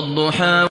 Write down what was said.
والضحى